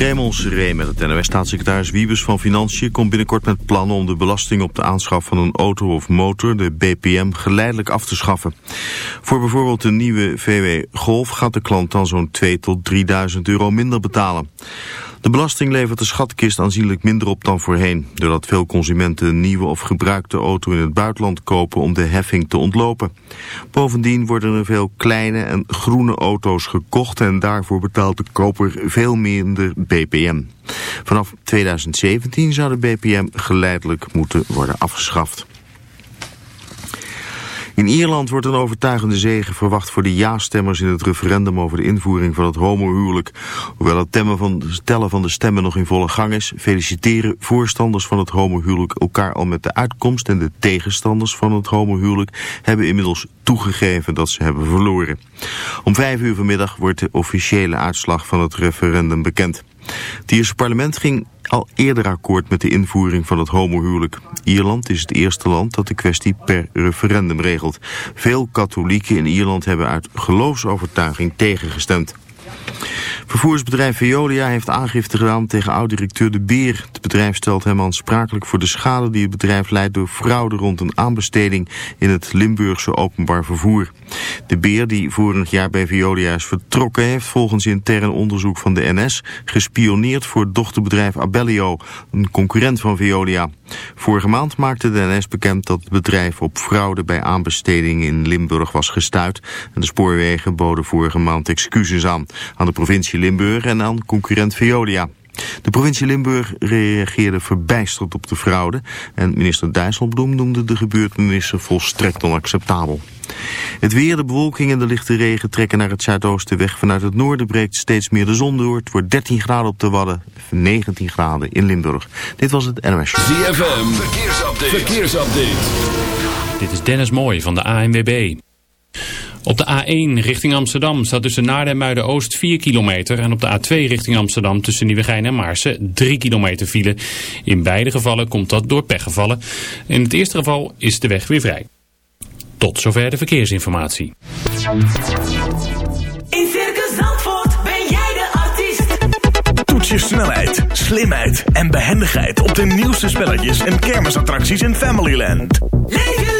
Raymond Seré met het NOS-staatssecretaris Wiebes van Financiën komt binnenkort met plannen om de belasting op de aanschaf van een auto of motor, de BPM, geleidelijk af te schaffen. Voor bijvoorbeeld de nieuwe VW Golf gaat de klant dan zo'n 2 tot 3.000 euro minder betalen. De belasting levert de schatkist aanzienlijk minder op dan voorheen, doordat veel consumenten een nieuwe of gebruikte auto in het buitenland kopen om de heffing te ontlopen. Bovendien worden er veel kleine en groene auto's gekocht en daarvoor betaalt de koper veel minder BPM. Vanaf 2017 zou de BPM geleidelijk moeten worden afgeschaft. In Ierland wordt een overtuigende zege verwacht voor de ja-stemmers in het referendum over de invoering van het homohuwelijk. Hoewel het van, tellen van de stemmen nog in volle gang is, feliciteren voorstanders van het homohuwelijk elkaar al met de uitkomst en de tegenstanders van het homohuwelijk hebben inmiddels toegegeven dat ze hebben verloren. Om vijf uur vanmiddag wordt de officiële uitslag van het referendum bekend. Het Ierse parlement ging al eerder akkoord met de invoering van het homohuwelijk. Ierland is het eerste land dat de kwestie per referendum regelt. Veel katholieken in Ierland hebben uit geloofsovertuiging tegengestemd. Vervoersbedrijf Veolia heeft aangifte gedaan tegen oud-directeur De Beer. Het bedrijf stelt hem aansprakelijk voor de schade die het bedrijf leidt door fraude rond een aanbesteding in het Limburgse openbaar vervoer. De Beer, die vorig jaar bij Veolia is vertrokken, heeft volgens intern onderzoek van de NS gespioneerd voor dochterbedrijf Abellio, een concurrent van Veolia. Vorige maand maakte de NS bekend dat het bedrijf op fraude bij aanbesteding in Limburg was gestuurd. En de spoorwegen boden vorige maand excuses aan, aan de provincie Limburg en aan concurrent Veolia. De provincie Limburg reageerde verbijsterd op de fraude en minister Dijsselbloem noemde de gebeurtenissen volstrekt onacceptabel. Het weer, de bewolking en de lichte regen trekken naar het zuidoosten weg. Vanuit het noorden breekt steeds meer de zon door. Het wordt 13 graden op de Wadden, 19 graden in Limburg. Dit was het NOS. ZFM, verkeersupdate. verkeersupdate. Dit is Dennis Mooij van de ANWB. Op de A1 richting Amsterdam staat tussen Naarden en Muiden-Oost 4 kilometer. En op de A2 richting Amsterdam tussen Nieuwegein en Maarsen 3 kilometer file. In beide gevallen komt dat door pechgevallen. In het eerste geval is de weg weer vrij. Tot zover de verkeersinformatie. In Circus Zandvoort ben jij de artiest. Toets je snelheid, slimheid en behendigheid op de nieuwste spelletjes en kermisattracties in Familyland. Leef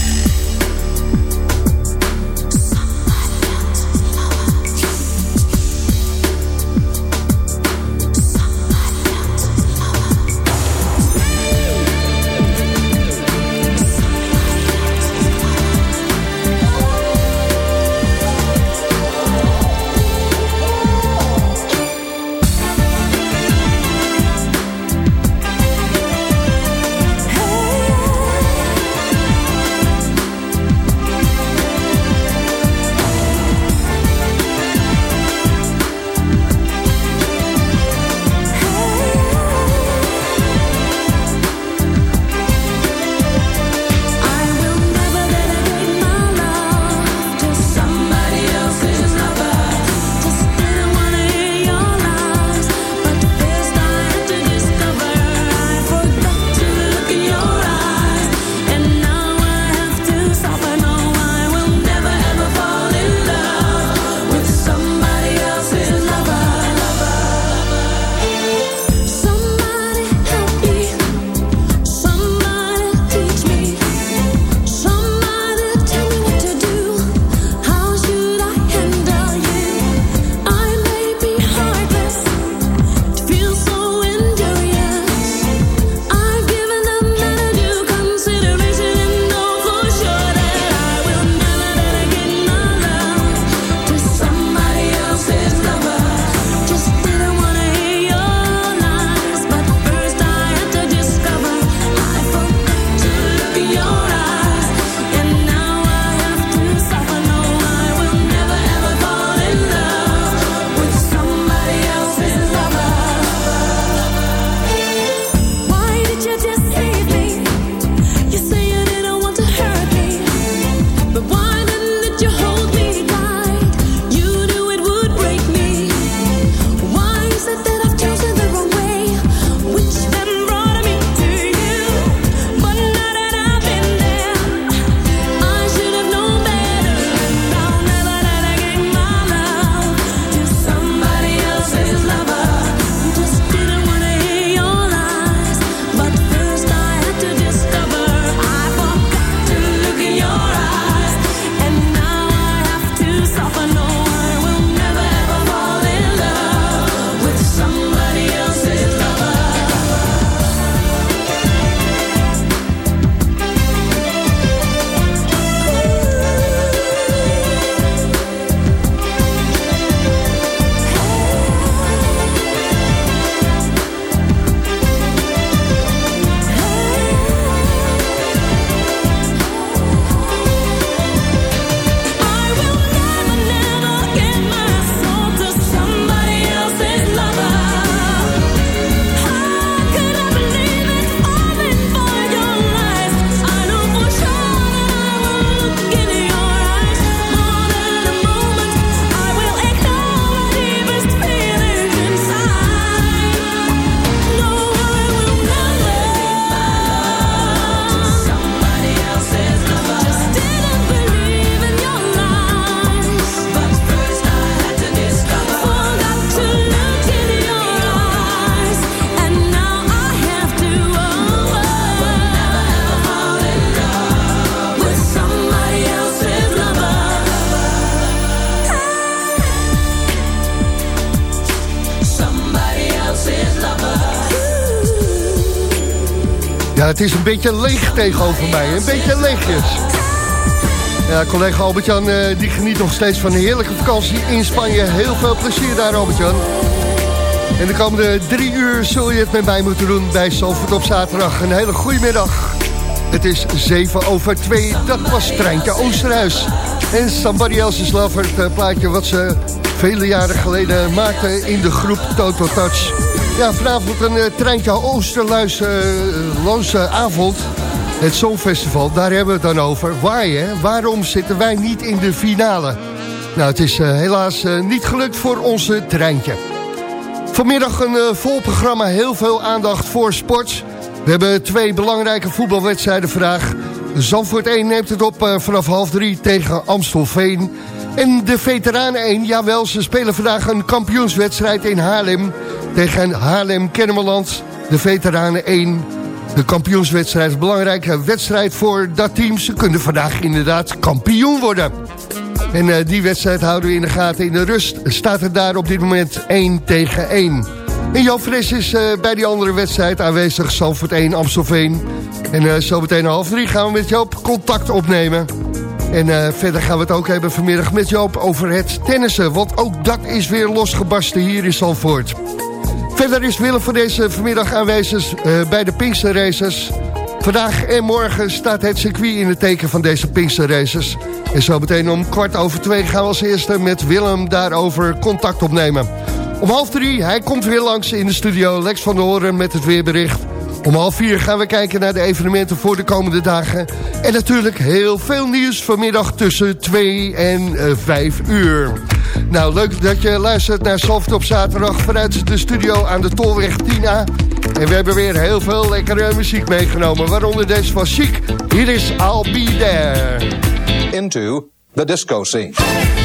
Het is een beetje leeg tegenover mij. Een beetje leegjes. Ja, collega Albert-Jan eh, die geniet nog steeds van een heerlijke vakantie in Spanje. Heel veel plezier daar, Albert-Jan. En de komende drie uur zul je het met mij moeten doen bij Zalvoort op zaterdag. Een hele goede middag. Het is 7 over 2. Dat was Treintje Oosterhuis. En Somebody Else's Lover, het eh, plaatje wat ze vele jaren geleden maakten in de groep Total Touch. Ja, vanavond een uh, Treintje Oosterluis loze avond. Het Songfestival, daar hebben we het dan over. Waar, hè? Waarom zitten wij niet in de finale? Nou, het is helaas niet gelukt voor onze Treintje. Vanmiddag een vol programma, heel veel aandacht voor sport... We hebben twee belangrijke voetbalwedstrijden vandaag. Zandvoort 1 neemt het op uh, vanaf half drie tegen Amstelveen. En de Veteranen 1, jawel, ze spelen vandaag een kampioenswedstrijd in Haarlem... tegen Haarlem-Kennemerland, de Veteranen 1. De kampioenswedstrijd, een belangrijke wedstrijd voor dat team. Ze kunnen vandaag inderdaad kampioen worden. En uh, die wedstrijd houden we in de gaten. In de rust staat het daar op dit moment 1 tegen 1. En Jan Fres is uh, bij die andere wedstrijd aanwezig. Salford 1, Amstelveen. En uh, zo meteen half drie gaan we met Joop contact opnemen. En uh, verder gaan we het ook hebben vanmiddag met Joop over het tennissen. Want ook dat is weer losgebarsten hier in Salford. Verder is Willem van deze vanmiddag aanwezig bij de Pinkster Races. Vandaag en morgen staat het circuit in het teken van deze Pinkster Races. En zo meteen om kwart over twee gaan we als eerste met Willem daarover contact opnemen. Om half drie, hij komt weer langs in de studio. Lex van der Horen met het weerbericht. Om half vier gaan we kijken naar de evenementen voor de komende dagen. En natuurlijk heel veel nieuws vanmiddag tussen 2 en 5 uur. Nou, leuk dat je luistert naar Soft op zaterdag vanuit de studio aan de Tolweg 10A. En we hebben weer heel veel lekkere muziek meegenomen, waaronder deze van Chic. Hier is I'll Be. Into the disco scene.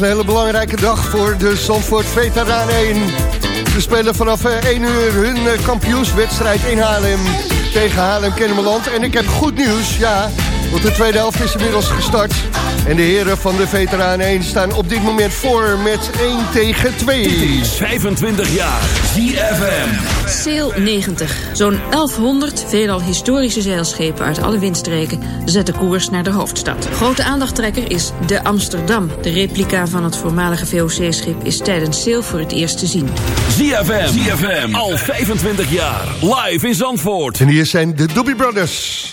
Een hele belangrijke dag voor de Zandvoort Veteraan 1. Ze spelen vanaf eh, 1 uur hun eh, kampioenswedstrijd in Haarlem tegen Haarlem Kennemerland. En ik heb goed nieuws, ja, want de tweede helft is inmiddels gestart. En de heren van de Veteraan 1 staan op dit moment voor met 1 tegen 2. 25 jaar. ZFM. Sail 90. Zo'n 1100 veelal historische zeilschepen uit alle windstreken zetten koers naar de hoofdstad. Grote aandachttrekker is de Amsterdam. De replica van het voormalige VOC-schip is tijdens Sail voor het eerst te zien. ZFM. ZFM. Al 25 jaar. Live in Zandvoort. En hier zijn de Doobie Brothers.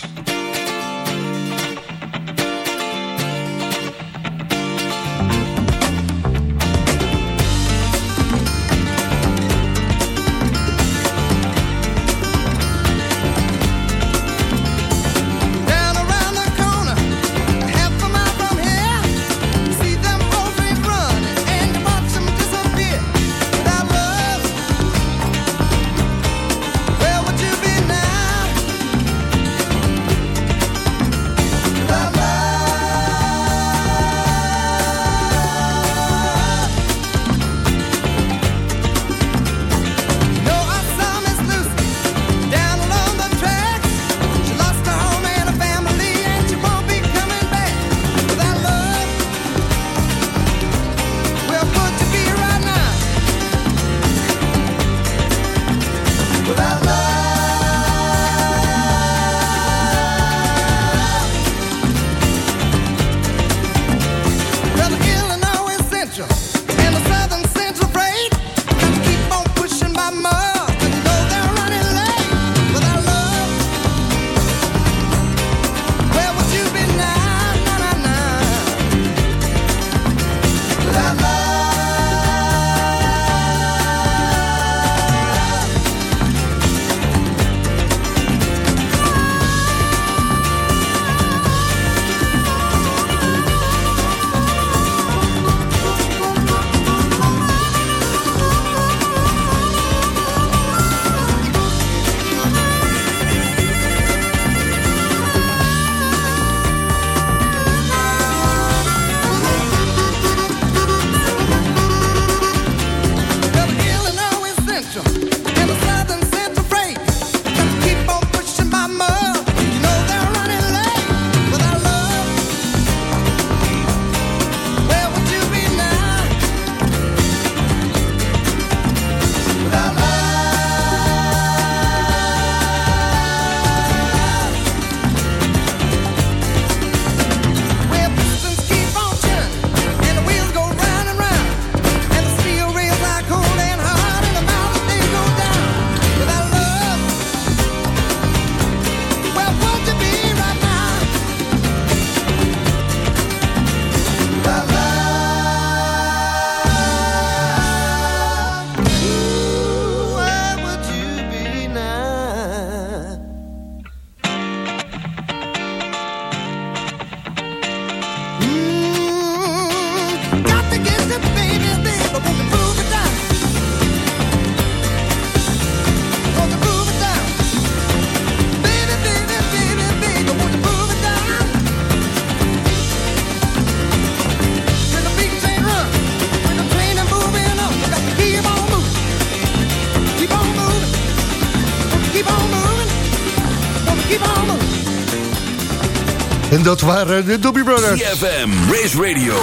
Dat waren de Doobie Brothers. ZFM. Race Radio.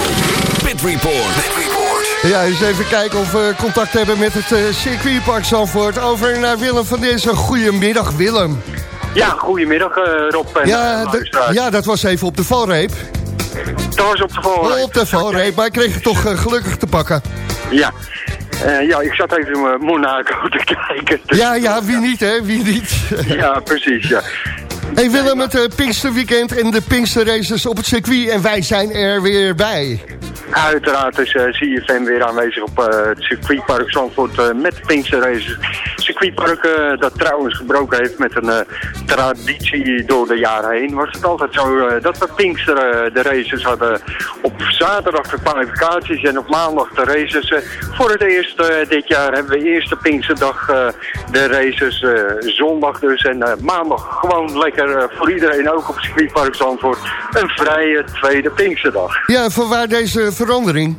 Pit Report. Pit Report. Ja, eens even kijken of we contact hebben met het eh, circuitpark Zandvoort. Over naar Willem van deze. Goedemiddag, Willem. Ja, goedemiddag eh, Rob en Ja, eh, ja, dat was even op de valreep. Dat was op de volgende. Op de valreep, maar ik kreeg het toch gelukkig te pakken. Ja. Eh, ja, ik zat even in Monaco te kijken. Dus- Ja, ja, wie niet, hè? Wie niet? Ja, precies, ja. Hey Willem, het uh, Pinksterweekend en de Pinksterraces op het circuit. En wij zijn er weer bij. Uiteraard is uh, CFM weer aanwezig op uh, het circuitpark Zandvoort uh, met Pinkster Races. Circuitpark dat trouwens gebroken heeft met een traditie door de jaren heen. Was het altijd zo dat we Pinkster de races hadden zaterdag de kwalificaties en op maandag de races. Uh, voor het eerst uh, dit jaar hebben we eerste Pinksterdag uh, de races, zondag dus. En maandag gewoon lekker voor iedereen ook op circuitpark Zandvoort een vrije tweede Pinksterdag. Ja, voor waar deze verandering?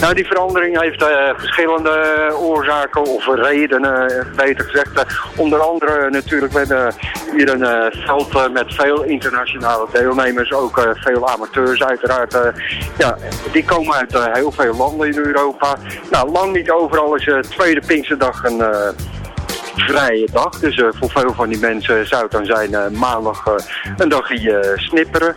Nou, die verandering heeft eh, verschillende oorzaken of redenen, beter gezegd. Eh, onder andere natuurlijk, hebben hier een eh, veld eh, met veel internationale deelnemers, ook eh, veel amateurs uiteraard. eh, ja, die komen uit eh, heel veel landen in Europa. Nou, lang niet overal is eh, tweede Pinksterdag een... eh, vrije dag. Dus eh, voor veel van die mensen zou het dan zijn eh, maandag eh, een dagje eh, snipperen.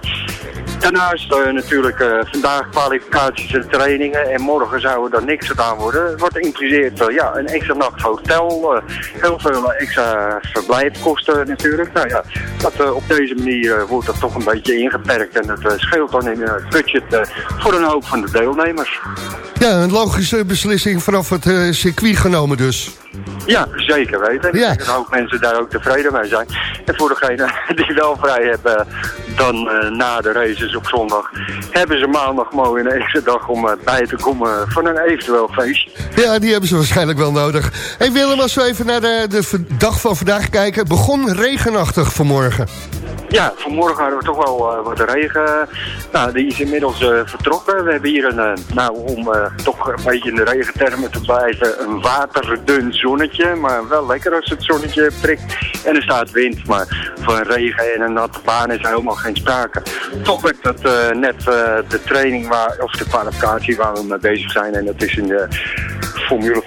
Daarnaast eh, natuurlijk eh, vandaag kwalificaties en trainingen en morgen zou er dan niks gedaan worden. Wat impliceert eh, ja, een extra nacht hotel, heel veel extra verblijfkosten natuurlijk. Nou ja, dat, op deze manier wordt dat toch een beetje ingeperkt en eh, scheelt dan in het budget voor een hoop van de deelnemers. Ja, een logische beslissing vanaf het circuit genomen dus. Ja, zeker weten. Ja. Ik denk dat ook mensen daar ook tevreden mee zijn. En voor degenen die wel vrij hebben, dan eh, na de races op zondag, hebben ze maandag mooi een extra dag om eh, bij te komen van een eventueel feestje. Ja, die hebben ze waarschijnlijk wel nodig. Hey Willem, als we even naar de, dag van vandaag kijken. Het begon regenachtig vanmorgen. Ja, vanmorgen hadden we toch wel eh, wat regen. Nou, die is inmiddels eh, vertrokken. We hebben hier een, eh, nou, om toch een beetje in de regentermen te blijven, een waterdun zonnetje. Maar wel lekker als het zonnetje prikt. En er staat wind, maar van regen en een natte baan is helemaal geen sprake. Toch werd dat net de training, waar, of de kwalificatie waar we mee bezig zijn. En dat is in de Formule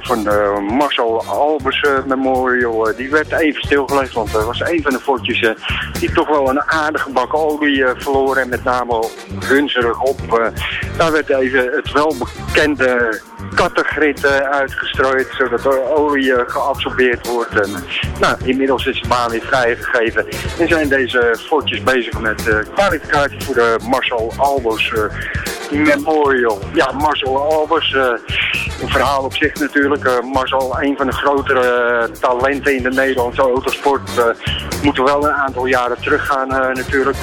van de Marcel Albers Memorial. die werd even stilgelegd, want er was een van de fortjes die toch wel een aardige bak olie eh, verloren. En met name hunzerig op. eh, daar werd even het welbekende kattengrit eh, uitgestrooid, zodat de olie geabsorbeerd wordt. En, nou, inmiddels is de baan weer vrijgegeven en zijn deze fortjes bezig met eh kwalificatie voor de Marcel Albers Memorial. Ja, Marcel Albers, een verhaal op zich natuurlijk. Marcel, een van de grotere talenten in de Nederlandse autosport. Eh moeten wel een aantal jaren teruggaan eh, natuurlijk.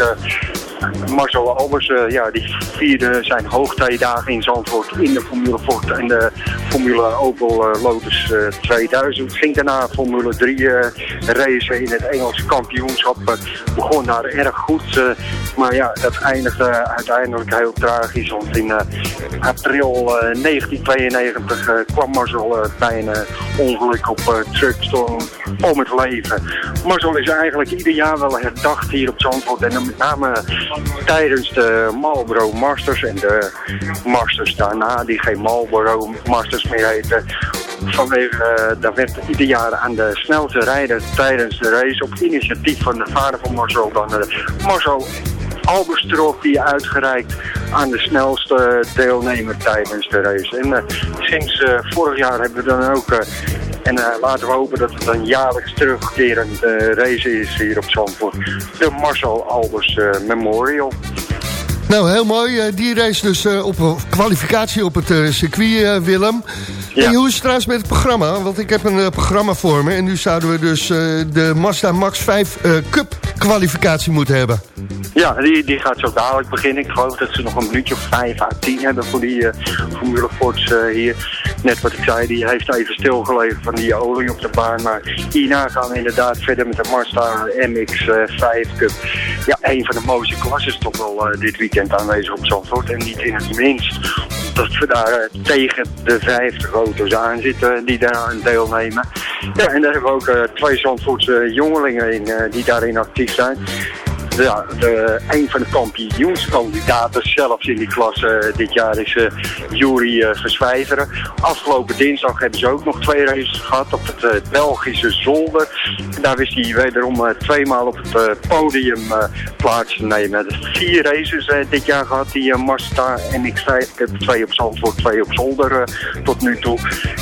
Eh, Marcel Albers, eh, ja, die vierde zijn hoogtijdagen in Zandvoort in de Formule Ford en de Formule Opel eh, Lotus eh, 2000. Ging daarna Formule 3 eh racen in het Engelse kampioenschap. Eh, begon daar erg goed, eh, maar ja, dat eindigde uiteindelijk heel tragisch. Want in eh, april eh, 1992 eh, kwam Marcel eh, bij een eh, ongeluk op eh, Truckstorm om het leven. Marcel is eigenlijk ieder jaar wel herdacht hier op Zandvoort. En met name tijdens de Marlboro Masters en de Masters daarna, die geen Marlboro Masters meer heten. Vanwege, eh, daar werd ieder jaar aan de snelste rijder tijdens de race op initiatief van de vader van Marcel dan de Marcel Trophy uitgereikt aan de snelste deelnemer tijdens de race. En eh, sinds eh, vorig jaar hebben we dan ook, eh, en eh, laten we hopen dat het een jaarlijks terugkerend eh, race is hier op Zandvoort, de Marcel Albers eh, Memorial. Nou, heel mooi. die race dus op kwalificatie op het circuit, Willem. Ja. En hoe is het trouwens met het programma? Want ik heb een eh, programma voor me. En nu zouden we dus eh, de Mazda Max 5 eh, Cup kwalificatie moeten hebben. Ja, die, die gaat zo dadelijk beginnen. Ik geloof dat ze nog een minuutje of vijf à tien hebben voor die Formule Fords eh, hier. Net wat ik zei, die heeft even stilgelegen van die olie op de baan. Maar hierna gaan we inderdaad verder met de Mazda MX-5 Cup. Ja, een van de mooiste klasses toch wel dit weekend aanwezig op Zandvoort. En niet in het minst omdat we daar eh, tegen de 50 auto's aan zitten die daar aan deelnemen. Ja, en daar hebben we ook eh, twee Zandvoortse jongelingen in eh, die daarin actief zijn ja, de, een van de kampioenskandidaten zelfs in die klas eh, dit jaar is uh, Juri uh, Verswijveren. Afgelopen dinsdag hebben ze ook nog twee races gehad op het Belgische Zolder. En daar wist hij wederom tweemaal op het podium plaats te nemen. Vier races dit jaar gehad, die Mazda MX-5. Ik heb twee op Zandvoort, twee op Zolder tot nu toe.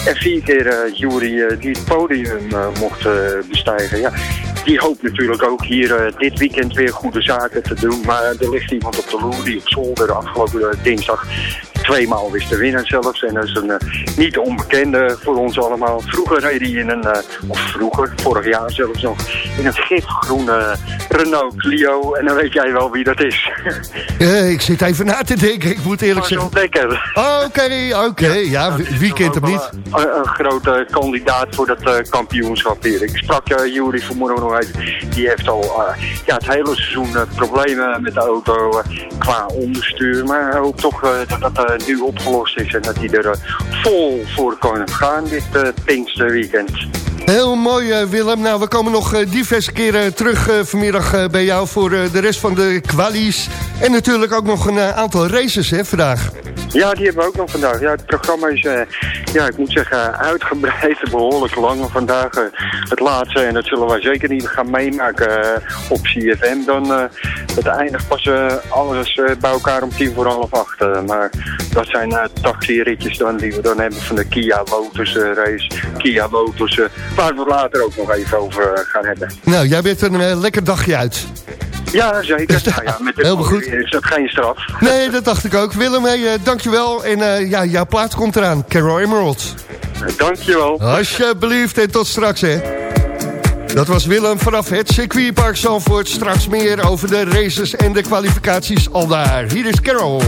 En vier keer Juri die het podium mocht bestijgen. Ja, die hoopt natuurlijk ook hier dit weekend weer goede zaken te doen. Maar er ligt iemand op de loer die op zolder afgelopen dinsdag tweemaal wist te winnen zelfs. En dat is een uh, niet onbekende voor ons allemaal. Vroeger reed hij in een, uh, of vroeger, vorig jaar zelfs nog, in een gifgroene Renault Clio. En dan weet jij wel wie dat is. Ik zit even na te denken, ik moet eerlijk zeggen. Oké, oké, ja, ja, wie kent hem niet? Een, een grote kandidaat voor dat kampioenschap hier. Ik sprak uh, Jury vanmorgen nog even. Die heeft al uh, ja, het hele seizoen problemen met de auto qua onderstuur. Maar hij hoopt toch dat dat nu opgelost is en dat hij er vol voor kan gaan dit Pinksterweekend. Heel mooi Willem. Nou, we komen nog diverse keren terug vanmiddag bij jou voor de rest van de kwalies. En natuurlijk ook nog een aantal races hè, vandaag. Ja, die hebben we ook nog vandaag. Ja, het programma is, ja, ik moet zeggen, uitgebreid, behoorlijk lang vandaag. Het laatste, en dat zullen wij zeker niet gaan meemaken op CFM. Dan het eindigt pas alles bij elkaar om tien voor half acht. maar dat zijn taxi-ritjes dan die we dan hebben van de Kia Lotus race. Kia Lotus, waar we later ook nog even over gaan hebben. Nou, jij bent een lekker dagje uit. Ja, zeker. Nou ja, met de Heel goed. is dat geen straf. Nee, dat dacht ik ook. Willem, hey, uh, dankjewel. En uh, ja, jouw plaat komt eraan. Carol Emerald. Dankjewel. Alsjeblieft en tot straks, hè. Dat was Willem vanaf het circuitpark Zandvoort. Straks meer over de races en de kwalificaties al daar. Hier is Carol.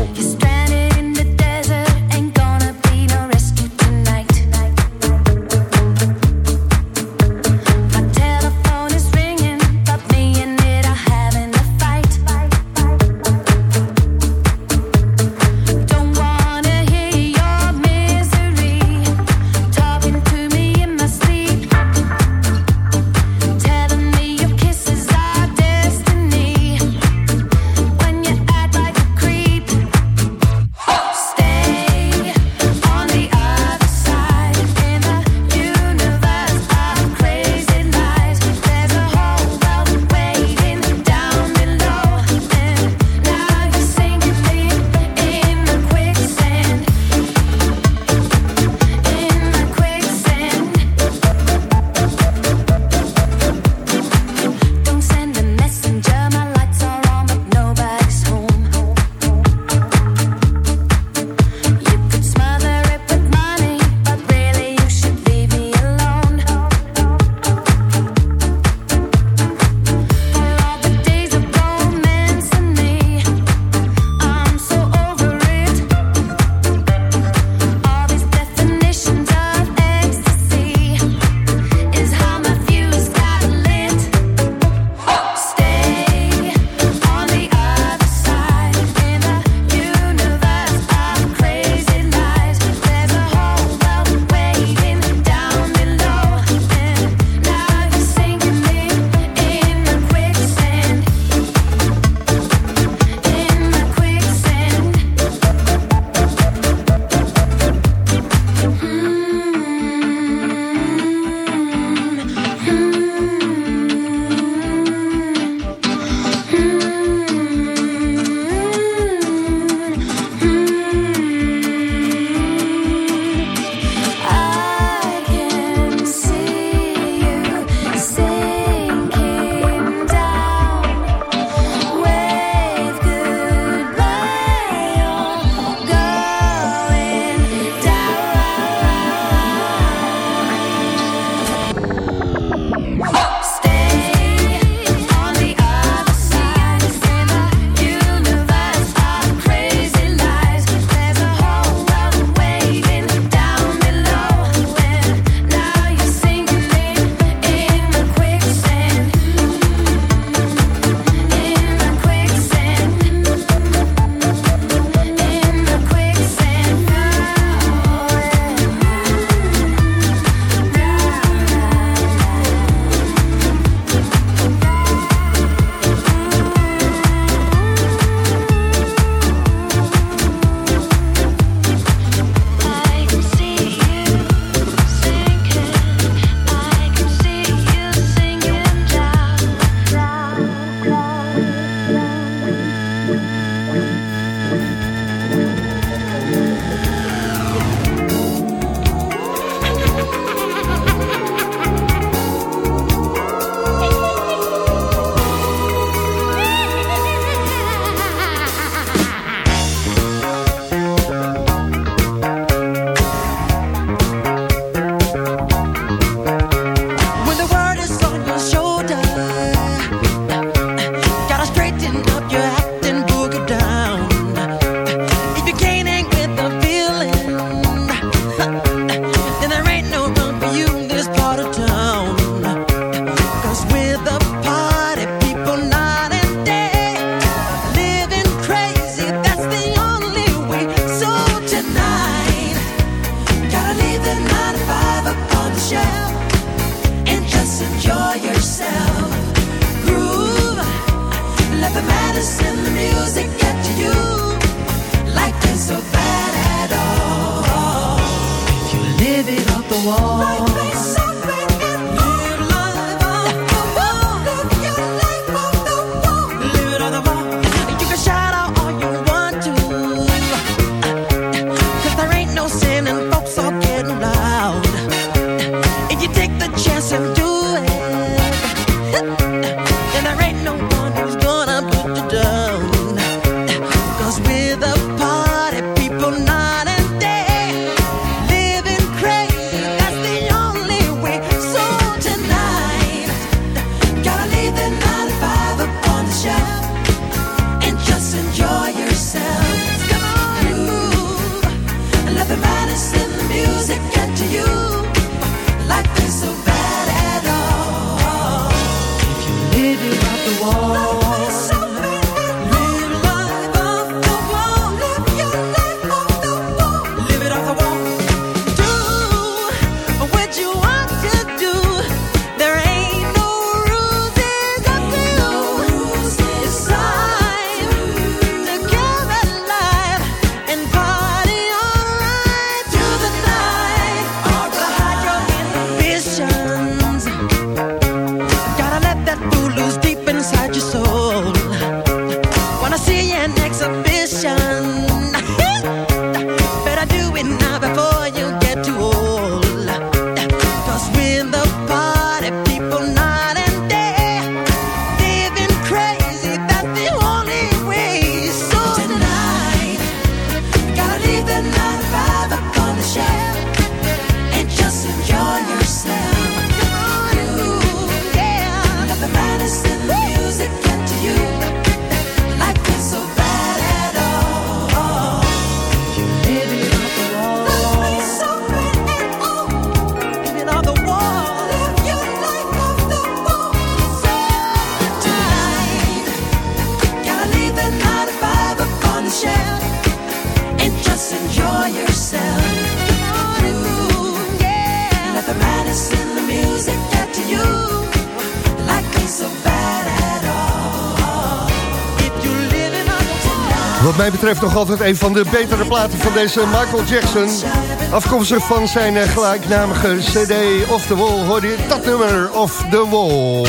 Mij betreft nog altijd een van de betere platen van deze Michael Jackson. Afkomstig van zijn eh, gelijknamige CD Off the Wall. Hoor je dat nummer Off the Wall.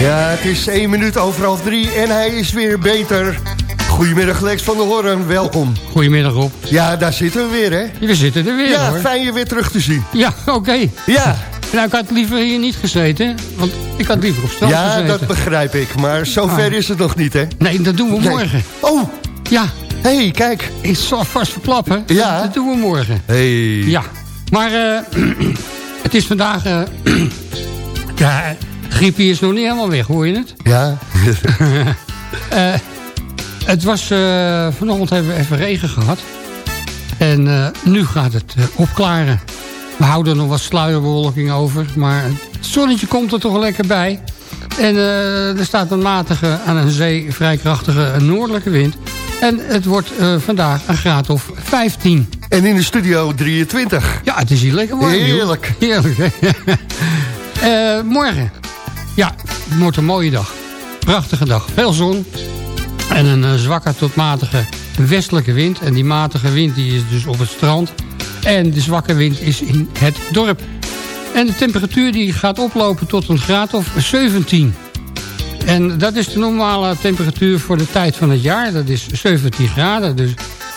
Ja, het is één minuut over half drie en hij is weer beter. Goedemiddag Lex van der Hoorn, welkom. Goedemiddag Rob. Ja, daar zitten we weer hè. We zitten er weer Ja, hoor. fijn je weer terug te zien. Ja, oké. Ja, Nou, ik had liever hier niet gezeten, want ik had liever op strand ja gezeten. dat begrijp ik, maar zover Ah. is het nog niet hè. Nee, dat doen we Nee. morgen. Oh, Ja, hé, hey, kijk. ik zal vast verklappen. Ja. Dat doen we morgen. Hey. Ja, maar eh, het is vandaag... eh ja, griepie is nog niet helemaal weg, hoor je het? Ja. Eh, het was... vanochtend hebben we even regen gehad. En nu gaat het opklaren. We houden nog wat sluierbewolking over. Maar het zonnetje komt er toch lekker bij. En eh, er staat een matige, aan een zee vrij krachtige noordelijke wind. En het wordt eh, vandaag een graad of 15. En in de studio 23. Ja, het is hier lekker warm. joh. Heerlijk. Heerlijk? Eh, morgen. Ja, het wordt een mooie dag. Prachtige dag. Veel zon. En een zwakke tot matige westelijke wind. En die matige wind die is dus op het strand. En de zwakke wind is in het dorp. En de temperatuur die gaat oplopen tot een graad of 17. En dat is de normale temperatuur voor de tijd van het jaar. Dat is 17 graden. Dus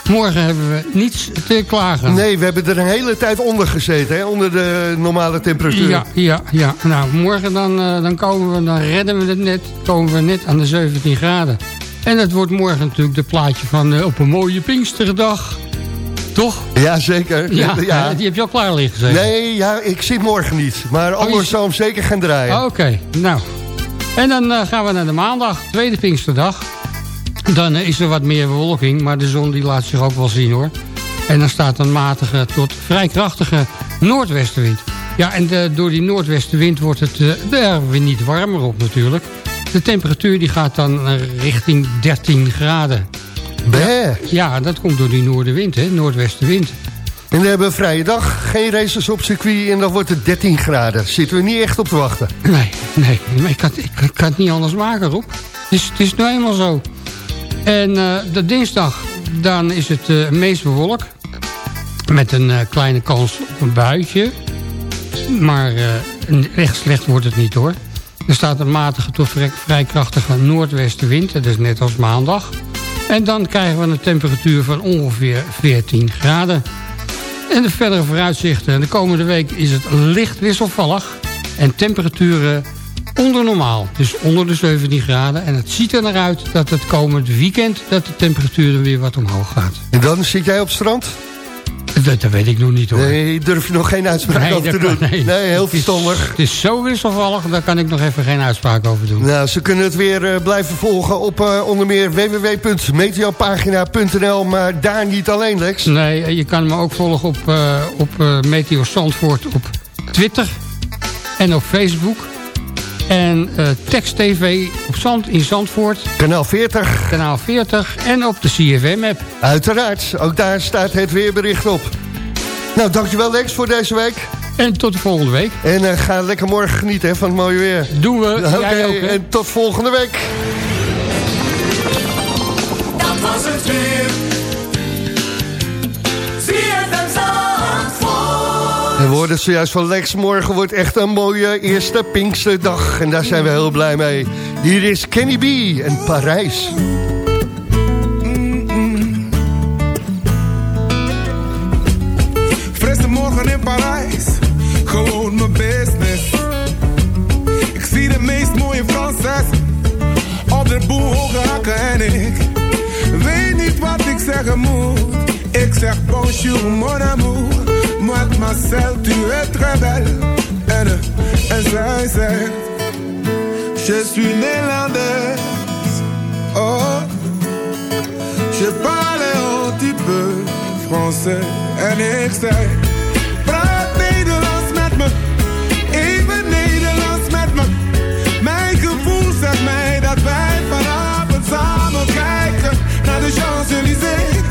morgen hebben we niets te klagen. Nee, we hebben er een hele tijd onder gezeten, hè, onder de normale temperatuur. Ja, ja, ja. Nou, morgen dan, eh, dan, komen we, dan redden we het net. Komen we net aan de 17 graden. En het wordt morgen natuurlijk de plaatje van eh, op een mooie Pinksterdag. Toch? Ja, zeker. Ja, ja. die heb je al klaar liggen, zeg. Nee, ja, ik zit morgen niet. Maar anders Oh, je- zou hem zeker gaan draaien. Oké, nou. En dan eh, gaan we naar de maandag, tweede Pinksterdag. Dan eh, is er wat meer bewolking, maar de zon die laat zich ook wel zien hoor. En dan staat een matige tot vrij krachtige noordwestenwind. Ja, en de- door die noordwestenwind wordt het eh, er weer niet warmer op natuurlijk. De temperatuur die gaat dan richting 13 graden. Bé. Ja, dat komt door die noordenwind, hè, noordwestenwind. En we hebben een vrije dag, geen races op circuit en dan wordt het 13 graden. Zitten we niet echt op te wachten. Nee, nee, maar ik kan, ik, kan het niet anders maken, Rob. Het is, het is nou eenmaal zo. En eh, de dinsdag, dan is het eh, meest bewolkt. Met een eh, kleine kans op een buitje. Maar echt slecht wordt het niet hoor. Er staat een matige tot vrij, vrij krachtige noordwestenwind. Dat is net als maandag. En dan krijgen we een temperatuur van ongeveer 14 graden. En de verdere vooruitzichten. De komende week is het licht wisselvallig. En temperaturen onder normaal. Dus onder de 17 graden. En het ziet er naar uit dat het komend weekend... dat de temperatuur er weer wat omhoog gaat. En dan zit jij op het strand? Dat, dat weet ik nog niet hoor. Nee, durf je nog geen uitspraak over te doen? nee. nee, heel verstandig. Het is zo wisselvallig, daar kan ik nog even geen uitspraak over doen. Nou, ze kunnen het weer eh, blijven volgen op eh, onder meer www.meteopagina.nl. Maar daar niet alleen, Lex. Nee, eh, je kan me ook volgen op, eh, op Meteo Zandvoort op Twitter en op Facebook. En eh Text TV op Zand in Zandvoort. Kanaal 40. Kanaal 40 en op de CFM-app. Uiteraard, ook daar staat het weerbericht op. Nou, dankjewel Lex voor deze week. En tot de volgende week. En eh, ga lekker morgen genieten hè, van het mooie weer. Doen we. Oké, Jij ook, hè? en tot volgende week. Dat was het weer. We hoorden het zojuist van Lex. Morgen wordt echt een mooie eerste Pinksterdag. En daar zijn we heel blij mee. Hier is Kenny B en Parijs. Frisse morgen in Parijs, gewoon mijn business. Ik zie de meest mooie Franses op de boel en ik weet niet wat ik zeggen moet. Ik zeg bonjour mon amour, mademoiselle tu es très belle. En zij zegt, je suis néerlandaise. Oh, je parle un petit peu français. En ik zei, praat Nederlands met me. Even Nederlands met me. Mijn gevoel zegt mij dat wij vanavond samen kijken. Naar de Champs-Élysées.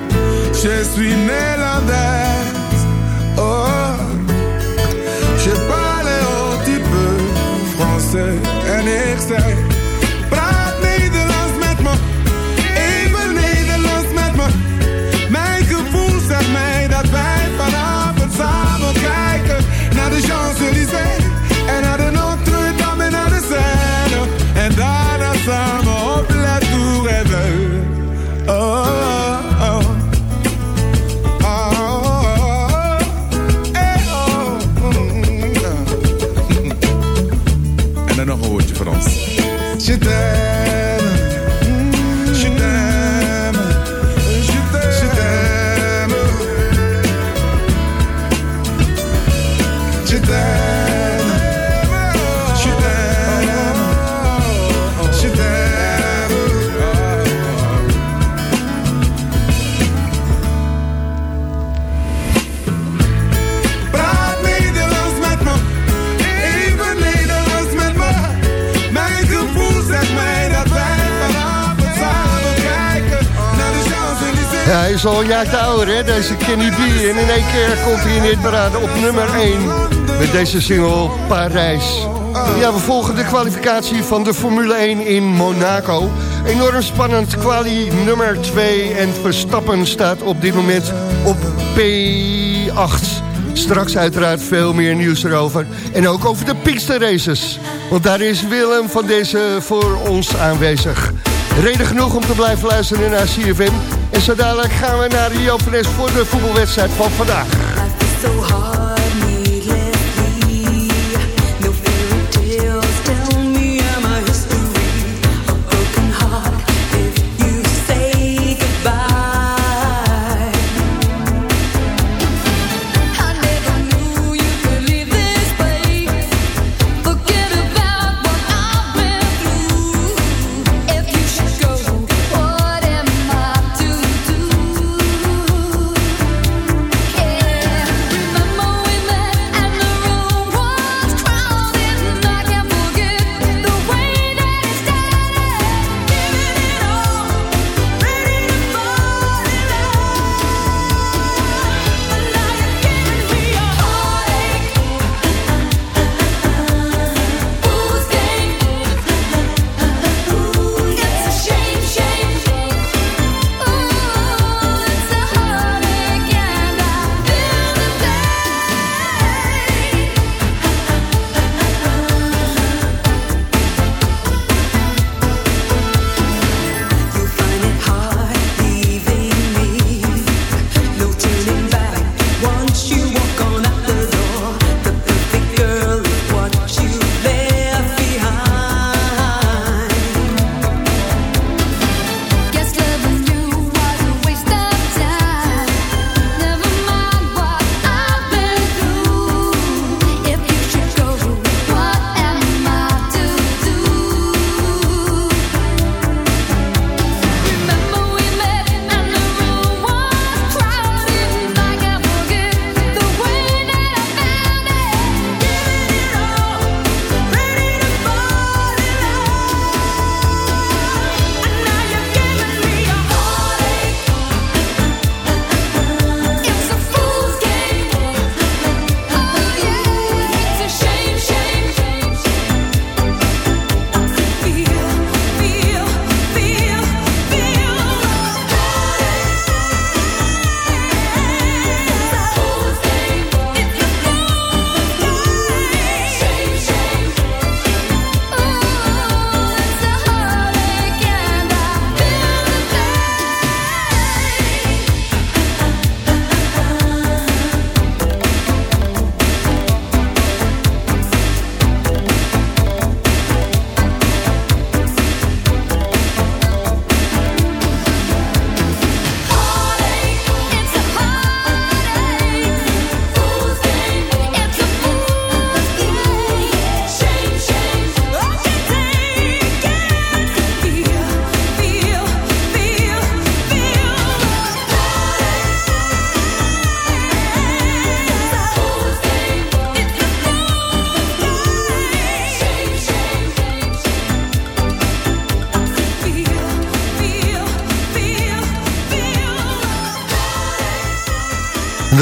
je suis Nederlands. Oh, je parle un petit peu français. En ik is al een ouder, hè, deze Kenny B. En in één keer komt hij in dit beraden op nummer 1. Met deze single Parijs. Ja, we volgen de kwalificatie van de Formule 1 in Monaco. Enorm spannend, quali nummer 2. En Verstappen staat op dit moment op P8. Straks uiteraard veel meer nieuws erover. En ook over de Pinkster Races. Want daar is Willem van deze voor ons aanwezig. Reden genoeg om te blijven luisteren naar CFM. En zo dadelijk gaan we naar de Joop van Es voor de voetbalwedstrijd van vandaag.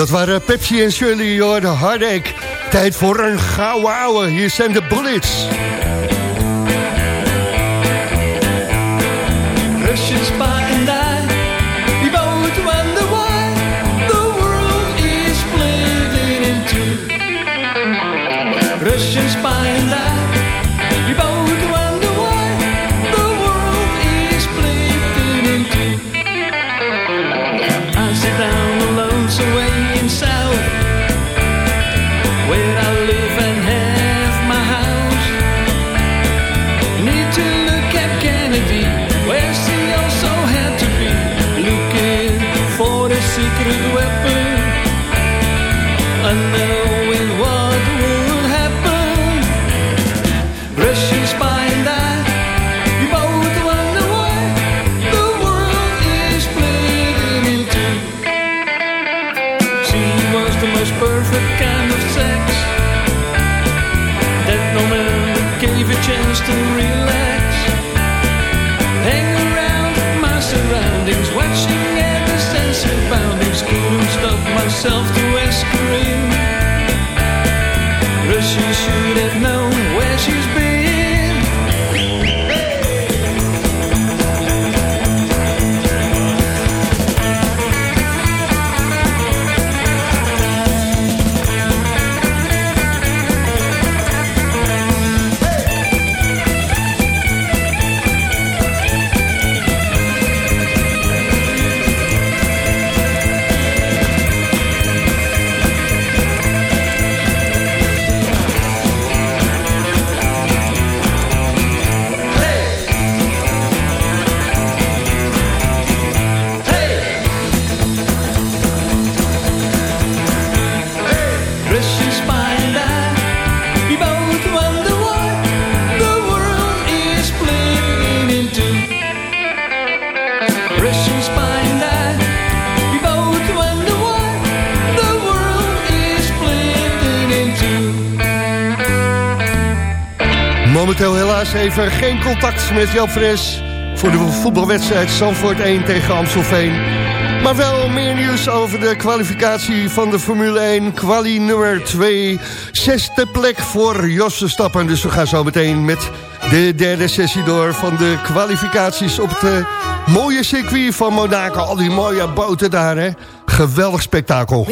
Dat Pepsi en Shirley, hoor, de Tijd voor een gouden. Hier zijn de bullets. Russian by and I, we both wonder why the world is split in two. Russians and I. should geen contact met Joop Fres... voor de voetbalwedstrijd Zandvoort 1 tegen Amstelveen. Maar wel meer nieuws over de kwalificatie van de Formule 1. Quali nummer 2, zesde plek voor Josse Stappen. Dus we gaan zo meteen met de derde sessie door van de kwalificaties... op het eh, mooie circuit van Monaco. Al die mooie boten daar, hè. Geweldig spektakel.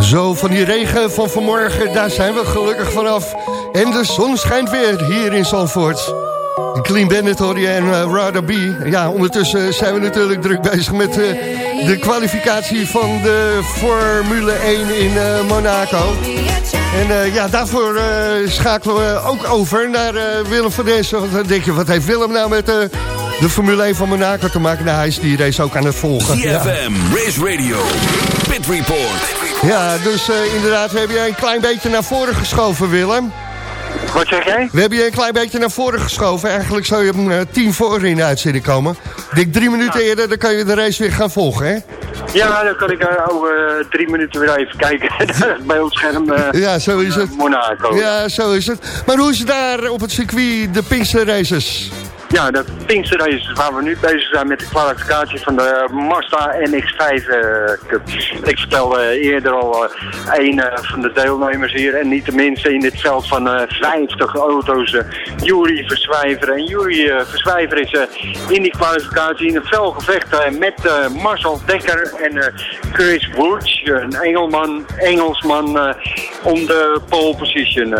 Zo, van die regen van vanmorgen, daar zijn we gelukkig vanaf. En de zon schijnt weer hier in Zandvoort. Clean Bandit hoor je en uh, Rather Be. Ja, ondertussen zijn we natuurlijk druk bezig met uh, de kwalificatie van de Formule 1 in uh, Monaco. En ja, daarvoor schakelen we ook over naar Willem van Dessen. Want dan denk je, wat heeft Willem nou met de Formule 1 van Monaco te maken? Nou, hij is die race ook aan het volgen. CFM, ja. Race Radio, Pit Report. Ja, dus inderdaad, we hebben jij een klein beetje naar voren geschoven, Willem. Wat zeg jij? We hebben je een klein beetje naar voren geschoven. Eigenlijk zou je om uh, tien voor in de uitzending komen. Ik denk drie minuten ja. eerder, dan kan je de race weer gaan volgen, hè? Ja, dan kan ik uh, over uh, drie minuten weer even kijken bij ons scherm. ja, zo is het. Monaco. Ja, zo is het. Maar hoe is het daar op het circuit, de Pinkster Races? Ja, de Pinkster Races waar we nu bezig zijn met de kwalificatie van de Mazda MX-5 uh, Cup. Ik vertelde eerder al uh, een uh, van de deelnemers hier en niet de minste in dit veld van 50 auto's. Jury Verzwijver. En Jury Verzwijver is in die kwalificatie in een fel gevecht met Marcel Dekker en Chris Woods, een Engelman, Engelsman, om de pole position.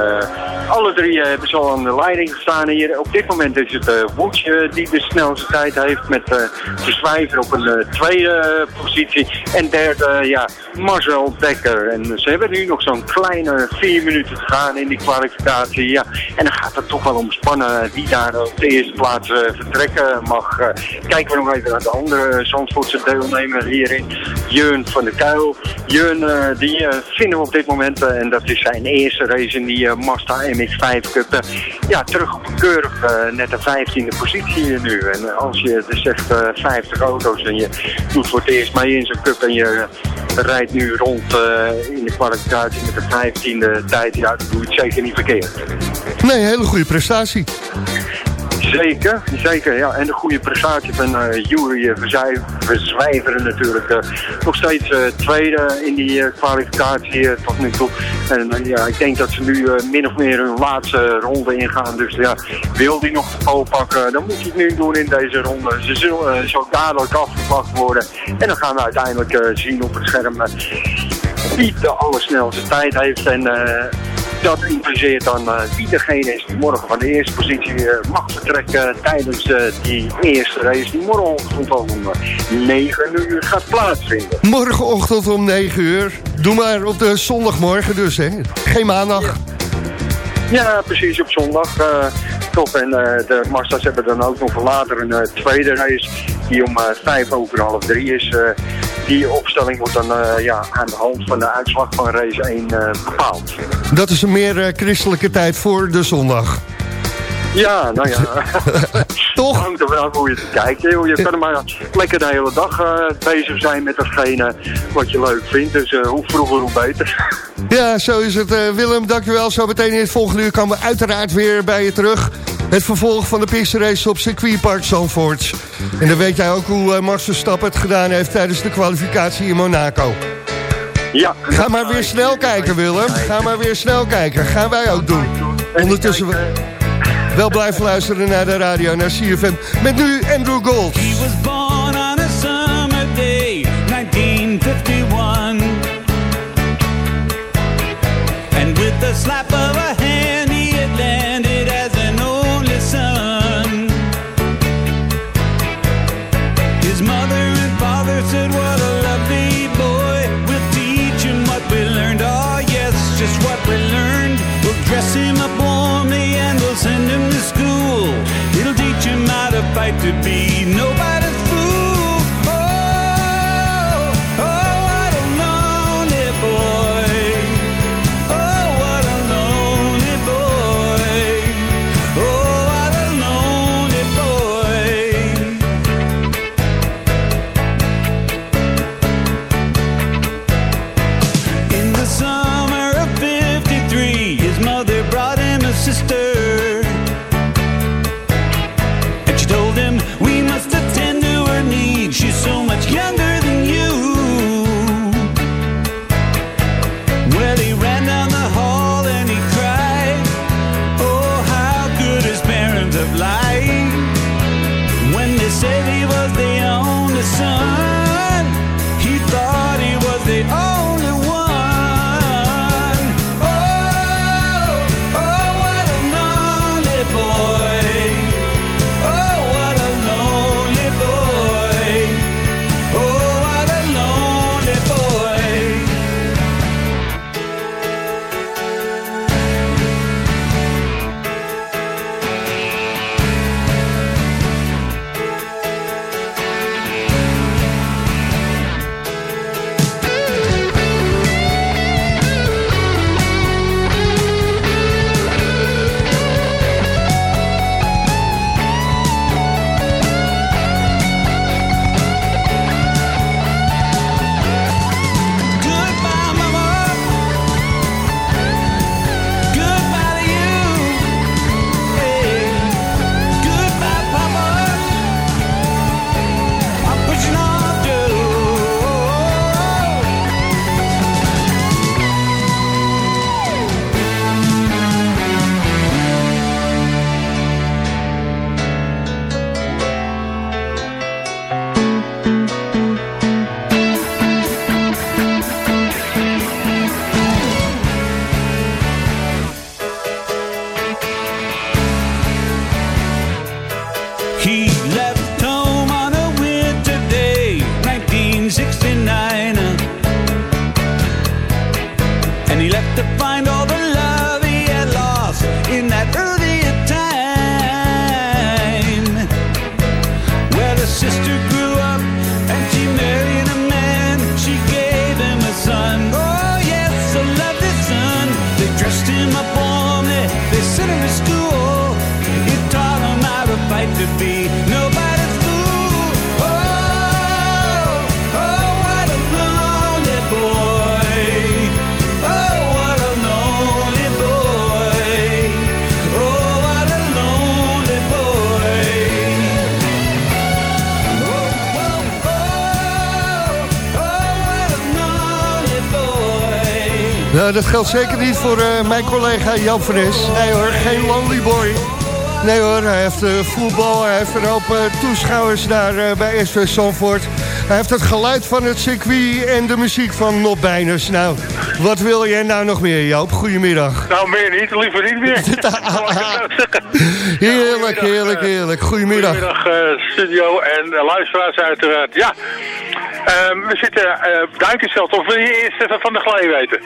alle drie hebben ze al aan de leiding gestaan hier. Op dit moment is het Woods die de snelste tijd heeft met Verzwijver op een uh, tweede uh, positie. En derde, ja, Marcel Dekker. En ze hebben nu nog zo'n kleine vier minuten te gaan in die kwalificatie. Ja. En dan gaat het toch wel om spannen wie daar op de eerste plaats vertrekken mag. kijken we nog even naar de andere Zandvoortse deelnemer hierin. Jeun van der Kuil. Jeun, die vinden we op dit moment, en dat is zijn eerste race in die Mazda MX-5 Cup. ja, terug op een keurig net de 15e positie nu. En als je dus zegt uh, 50 auto's en je doet voor het eerst mee in zo'n cup en je rijdt nu rond uh, in de kwalificatie met de 15e tijd, ja, dan doe je het zeker niet verkeerd. Nee, hele goede prestatie. Zeker, zeker. Ja. En de goede prestatie van uh, Jury Verzwijveren natuurlijk. Uh, nog steeds uh, tweede in die kwalificatie tot nu toe. En ja, ik denk dat ze nu min of meer hun laatste ronde ingaan. Dus ja, wil die nog de pakken, dan moet hij het nu doen in deze ronde. Ze zullen zo dadelijk afgevlacht worden. En dan gaan we uiteindelijk zien op het scherm wie de allersnelste tijd heeft. En dat impliceert dan uh, wie degene is die morgen van de eerste positie uh, mag vertrekken tijdens uh, die eerste race die morgenochtend om 9 uur gaat plaatsvinden. Morgenochtend om 9 uur. Doe maar op de zondagmorgen dus, hè? Geen maandag. Ja, ja precies, op zondag. top. En de Mazda's hebben dan ook nog later een tweede race die om vijf over half drie is die opstelling wordt dan uh, ja, aan de hand van de uitslag van race 1 uh, bepaald. Dat is een meer uh, christelijke tijd voor de zondag. Ja, nou ja. Toch? hangt er wel hoe je het kijkt. Je kan maar lekker de hele dag bezig zijn met datgene wat je leuk vindt. Dus hoe vroeger, hoe beter. Ja, zo is het. Willem, dankjewel. Zo meteen in het volgende uur komen we uiteraard weer bij je terug. Het vervolg van de piste op circuitpark Zandvoort. En dan weet jij ook hoe uh, Max Verstappen het gedaan heeft tijdens de kwalificatie in Monaco. Ja. Ga maar weer snel kijken, Willem. Ga maar weer snel kijken. Gaan wij ook doen. Ondertussen wel blijven luisteren naar de radio, naar CFM. Met nu Andrew Gold. to be Nou, dat geldt zeker niet voor eh, mijn collega Jan Fres. Nee hoor, geen lonely boy. Nee hoor, hij heeft eh, voetbal, hij heeft een hoop toeschouwers daar bij SV Zandvoort. Hij heeft het geluid van het circuit en de muziek van Nop Bijners. Nou, wat wil jij nou nog meer, Joop? Goedemiddag. Nou, meer niet, liever niet meer. Heerlijk, heerlijk, heerlijk. Goedemiddag. Goedemiddag, studio en luisteraars uiteraard. Ja, we zitten uh. Of wil je eerst even van de glee weten?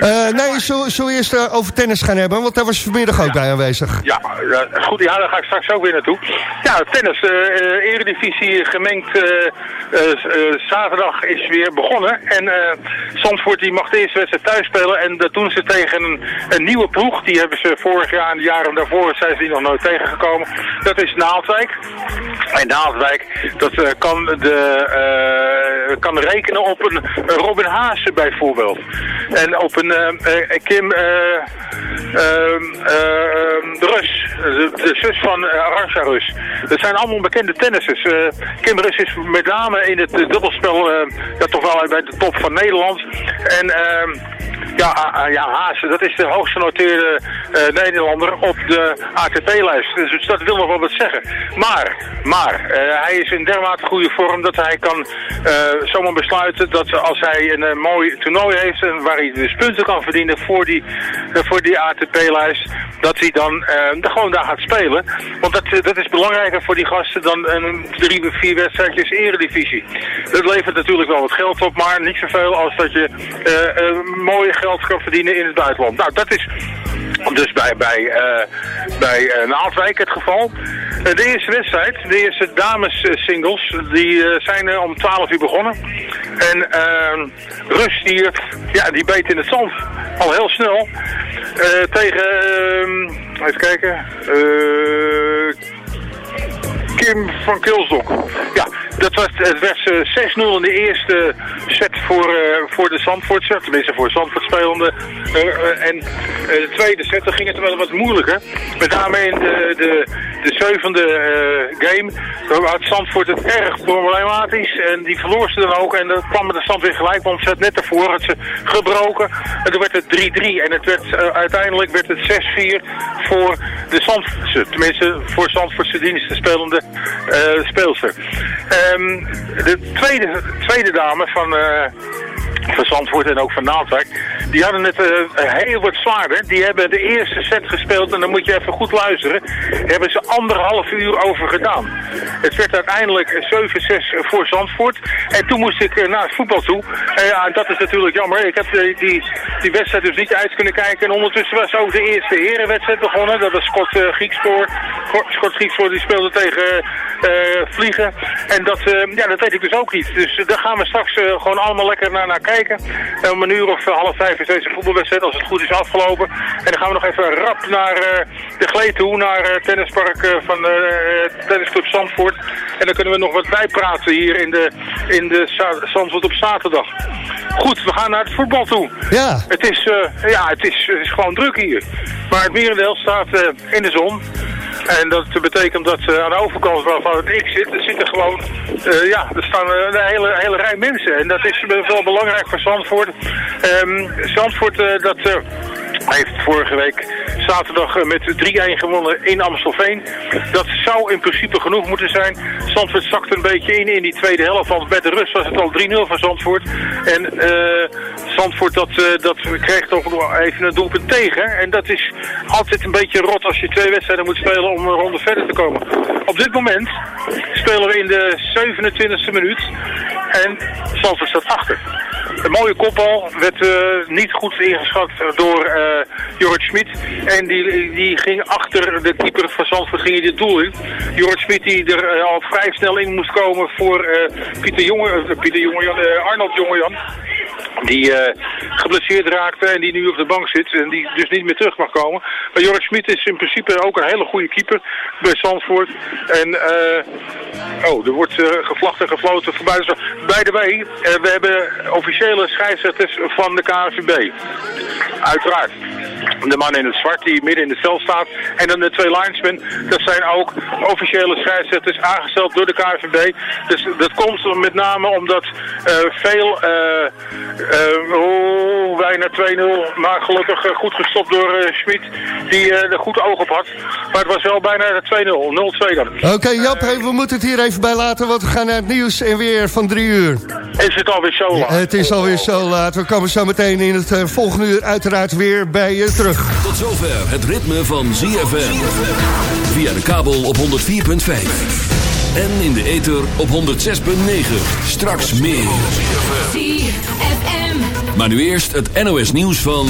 Eh, nee, zullen we eerst eh, over tennis gaan hebben? Want daar was je vanmiddag ook bij aanwezig. Ja, ja, goed. Ja, daar ga ik straks ook weer naartoe. Ja, tennis. eh eh, eredivisie gemengd. eh, eh, eh, zaterdag is weer begonnen. En eh Zandvoort die mag de eerste wedstrijd thuis spelen. En dat doen ze tegen een, een nieuwe ploeg. Die hebben ze vorig jaar en de jaren daarvoor zijn ze die nog nooit tegengekomen. Dat is Naaldwijk. En Naaldwijk, dat eh, kan, de, eh, kan rekenen op een, een Robin Haase bijvoorbeeld. En op een eh, Kim eh, ehm, ehm, Rus, de, zus van uh, Arantxa Rus. Dat zijn allemaal bekende tennissers. Kim Rus is met name in het dubbelspel ja, toch wel bij de top van Nederland. En... ehm, ja, ja, Haase, dat is de hoogst genoteerde Nederlander op de ATP-lijst. Dus dat wil nog wel wat zeggen. Maar, maar, hij is in dermate goede vorm dat hij kan zomaar besluiten dat als hij een mooi toernooi heeft en waar hij dus punten kan verdienen voor die, eh, voor die ATP-lijst, dat hij dan eh, gewoon daar gaat spelen. Want dat, eh, dat is belangrijker voor die gasten dan drie, vier wedstrijdjes eredivisie. Dat levert natuurlijk wel wat geld op, maar niet zoveel als dat je mooie geld kan verdienen in het buitenland. Nou, dat is dus bij, bij, bij Naaldwijk het geval. Eh, de eerste wedstrijd, de eerste dames eh, singles, die eh, zijn om 12 uur begonnen. En eh, Rus, die, ja, die beet in het zand. Al heel snel. Tegen, eh, even kijken, Kim van Kilsdok. Ja, dat was, het werd eh, 6-0 in de eerste set voor, eh, voor de Zandvoortse, tenminste voor Zandvoort spelende. Eh, en de tweede set, dan ging het wel wat moeilijker. Met name in de, de, de zevende game had Zandvoort het erg problematisch. En die verloor ze dan ook. En dan kwam de stand weer gelijk, want ze had net ervoor had ze gebroken. En toen werd het 3-3. En het werd, uiteindelijk werd het 6-4 voor de Zandvoortse. Tenminste, voor Zandvoortse diensten spelende speelster. De tweede, tweede dame van, eh, van Zandvoort en ook van Naaldwijk, die hadden het eh, heel wat zwaarder. Die hebben de eerste set gespeeld en dan moet je even goed luisteren. Hebben ze anderhalf uur over gedaan. Het werd uiteindelijk 7-6 voor Zandvoort. En toen moest ik eh, naar het voetbal toe. En ja, dat is natuurlijk jammer. Ik heb die, die wedstrijd dus niet uit kunnen kijken. En ondertussen was ook de eerste herenwedstrijd begonnen. Dat was Scott uh, Griekspoor. Scott Griekspoor die speelde tegen Vliegen. En dat, ja, dat weet ik dus ook niet. Dus daar gaan we straks gewoon allemaal lekker naar, naar kijken. En om een uur of eh, half vijf is deze voetbalwedstrijd, als het goed is, afgelopen. En dan gaan we nog even rap naar eh, de Gleed toe, naar het tennispark eh, van eh Tennisclub Zandvoort. En dan kunnen we nog wat bijpraten hier in de, in de Za- Zandvoort op zaterdag. Goed, we gaan naar het voetbal toe. Ja. Het is, ja, het is, het is gewoon druk hier. Maar het merendeel staat in de zon. En dat betekent dat eh, aan de overkant waarvan ik zit, zitten gewoon, eh, ja, er staan eh, een hele, hele rij mensen. En dat is wel belangrijk voor Zandvoort. Ehm, Zandvoort, dat... eh, heeft vorige week zaterdag eh, met 3-1 gewonnen in Amstelveen. Dat zou in principe genoeg moeten zijn. Zandvoort zakte een beetje in in die tweede helft. Want bij de rust was het al 3-0 voor Zandvoort. En eh Zandvoort dat, eh, dat kreeg toch even een doelpunt tegen. En dat is altijd een beetje rot als je twee wedstrijden moet spelen om een ronde verder te komen. Op dit moment spelen we in de 27e minuut. En Zandvoort staat achter. Een mooie kopbal werd eh, niet goed ingeschat door eh Jorrit Schmid. En die, die ging achter de keeper van Zandvoort ging in dit doel in. Jorrit Schmid die er eh, al vrij snel in moest komen voor Pieter Jonge, Pieter Jongejan, eh, Arnold Jongejan. Die geblesseerd raakte en die nu op de bank zit en die dus niet meer terug mag komen. Maar Jorrit Schmid is in principe ook een hele goede keeper bij Zandvoort. En oh, er wordt gevlacht en gefloten voorbij. By the way, eh, we hebben officiële scheidsrechters van de KNVB. Uiteraard. De man in het zwart die midden in het veld staat En dan de twee linesmen, dat zijn ook officiële scheidsrechters aangesteld door de KNVB. Dus dat komt met name omdat eh, veel, oh, bijna 2-0, maar gelukkig goed gestopt door Schmid, die er goed oog op had. Maar het was wel bijna 2-0, 0-2 dan. Oké, Jap, hey, we moeten het hier even bij laten, want we gaan naar het nieuws en weer van drie uur. Is het alweer zo laat? Het is alweer zo laat. We komen zo meteen in het eh, volgende uur uiteraard weer bij je terug. Tot zover het ritme van ZFM. Via de kabel op 104.5. En in de ether op 106.9. Straks meer. Maar nu eerst het NOS nieuws van...